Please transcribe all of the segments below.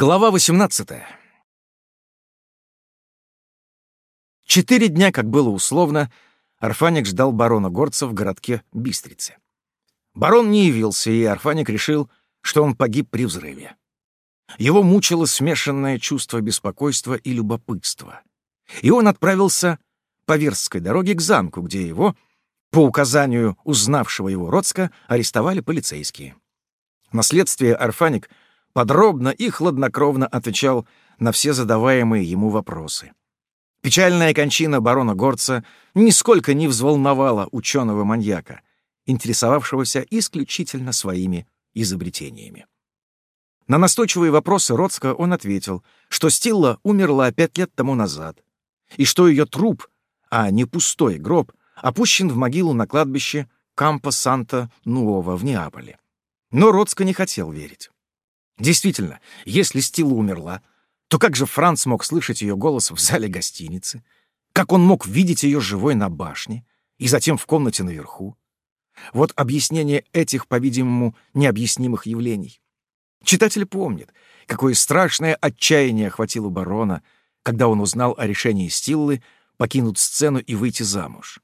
Глава 18. Четыре дня, как было условно, Арфаник ждал барона Горца в городке Бистрице. Барон не явился, и Арфаник решил, что он погиб при взрыве. Его мучило смешанное чувство беспокойства и любопытства. И он отправился по Верстской дороге к замку, где его, по указанию узнавшего его Роцка, арестовали полицейские. На следствие Арфаник подробно и хладнокровно отвечал на все задаваемые ему вопросы. Печальная кончина барона Горца нисколько не взволновала ученого-маньяка, интересовавшегося исключительно своими изобретениями. На настойчивые вопросы Роцка он ответил, что Стилла умерла пять лет тому назад, и что ее труп, а не пустой гроб, опущен в могилу на кладбище Кампо Санта-Нуова в Неаполе. Но Роцко не хотел верить. Действительно, если Стилла умерла, то как же Франц мог слышать ее голос в зале гостиницы? Как он мог видеть ее живой на башне и затем в комнате наверху? Вот объяснение этих, по-видимому, необъяснимых явлений. Читатель помнит, какое страшное отчаяние охватило барона, когда он узнал о решении Стиллы покинуть сцену и выйти замуж.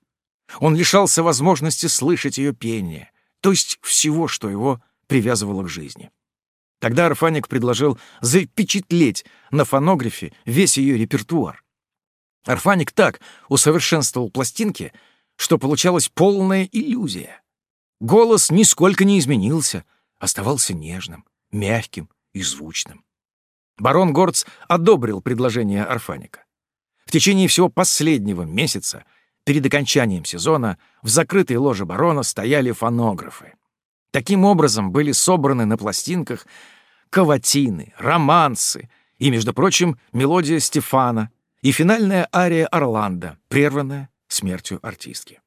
Он лишался возможности слышать ее пение, то есть всего, что его привязывало к жизни. Тогда Арфаник предложил запечатлеть на фонографе весь ее репертуар. Арфаник так усовершенствовал пластинки, что получалась полная иллюзия. Голос нисколько не изменился, оставался нежным, мягким и звучным. Барон Горц одобрил предложение Арфаника. В течение всего последнего месяца, перед окончанием сезона, в закрытой ложе барона стояли фонографы. Таким образом были собраны на пластинках каватины, романсы и, между прочим, мелодия Стефана и финальная ария Орландо, прерванная смертью артистки.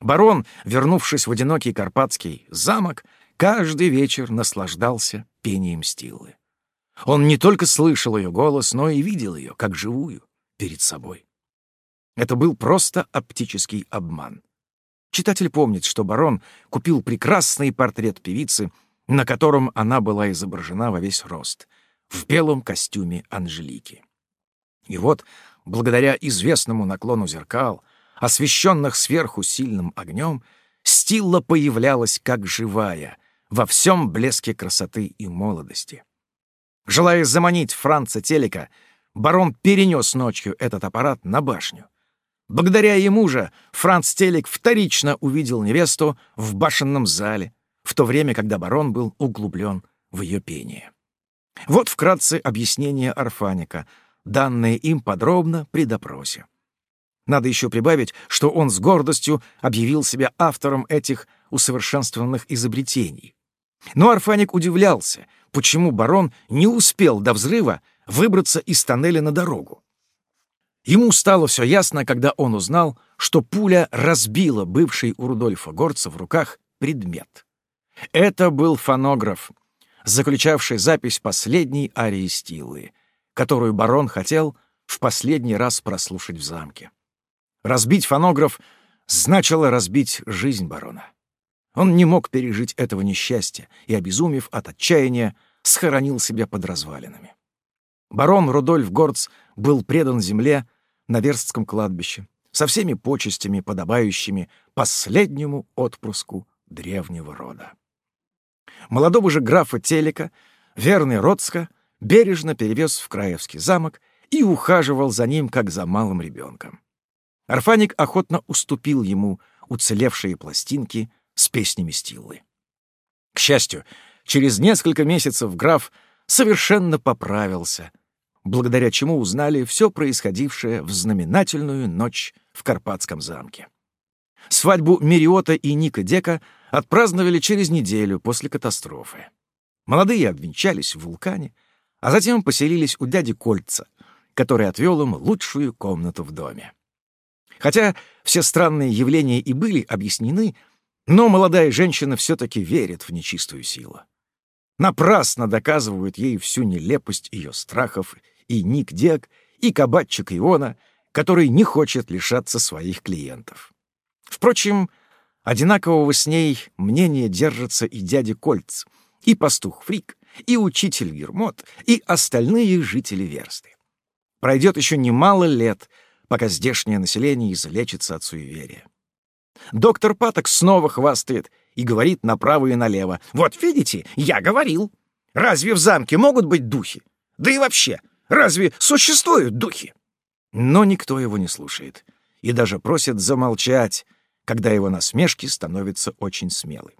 Барон, вернувшись в одинокий карпатский замок, каждый вечер наслаждался пением Стиллы. Он не только слышал ее голос, но и видел ее, как живую, перед собой. Это был просто оптический обман. Читатель помнит, что барон купил прекрасный портрет певицы, на котором она была изображена во весь рост, в белом костюме Анжелики. И вот, благодаря известному наклону зеркал, освещенных сверху сильным огнем, Стилла появлялась как живая, во всем блеске красоты и молодости. Желая заманить Франца Телека, барон перенес ночью этот аппарат на башню. Благодаря ему же Франц Телек вторично увидел невесту в башенном зале, в то время, когда барон был углублен в ее пение. Вот вкратце объяснение Арфаника, данное им подробно при допросе. Надо еще прибавить, что он с гордостью объявил себя автором этих усовершенствованных изобретений. Но Арфаник удивлялся, почему барон не успел до взрыва выбраться из тоннеля на дорогу. Ему стало все ясно, когда он узнал, что пуля разбила бывший у Рудольфа Горца в руках предмет. Это был фонограф, заключавший запись последней арии Стилы, которую барон хотел в последний раз прослушать в замке. Разбить фонограф значило разбить жизнь барона. Он не мог пережить этого несчастья и, обезумев от отчаяния, схоронил себя под развалинами. Барон Рудольф Горц был предан земле на Верстском кладбище со всеми почестями, подобающими последнему отпрыску древнего рода. Молодого же графа Телека, верный Роцка, бережно перевез в Краевский замок и ухаживал за ним, как за малым ребенком. Арфаник охотно уступил ему уцелевшие пластинки с песнями Стиллы. К счастью, через несколько месяцев граф совершенно поправился — благодаря чему узнали все происходившее в знаменательную ночь в Карпатском замке. Свадьбу Мириота и Ника Дека отпраздновали через неделю после катастрофы. Молодые обвенчались в вулкане, а затем поселились у дяди Кольца, который отвел им лучшую комнату в доме. Хотя все странные явления и были объяснены, но молодая женщина все-таки верит в нечистую силу. Напрасно доказывают ей всю нелепость ее страхов и Ник Дек, и кабачик Иона, который не хочет лишаться своих клиентов. Впрочем, одинакового с ней мнения держатся и дядя Кольц, и пастух Фрик, и учитель Гермот, и остальные жители Версты. Пройдет еще немало лет, пока здешнее население излечится от суеверия. Доктор Паток снова хвастает и говорит направо и налево. «Вот видите, я говорил. Разве в замке могут быть духи? Да и вообще, разве существуют духи?» Но никто его не слушает и даже просит замолчать, когда его насмешки становятся очень смелы.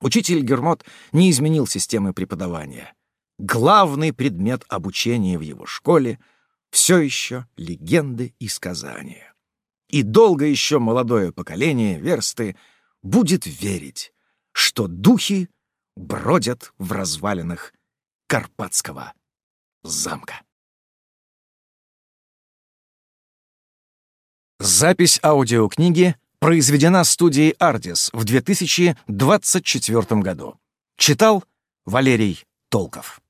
Учитель Гермот не изменил системы преподавания. Главный предмет обучения в его школе — все еще легенды и сказания. И долго еще молодое поколение версты будет верить, что духи бродят в развалинах Карпатского замка. Запись аудиокниги произведена студией «Ардис» в 2024 году. Читал Валерий Толков.